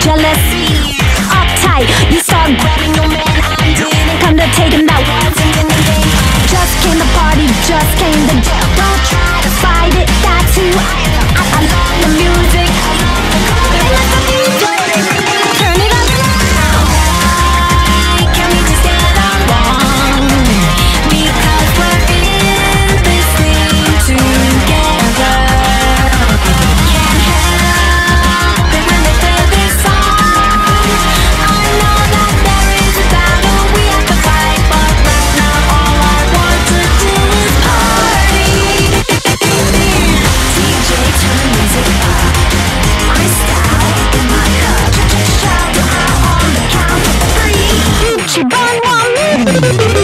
jealous Uptight, you start grabbing She gone want me.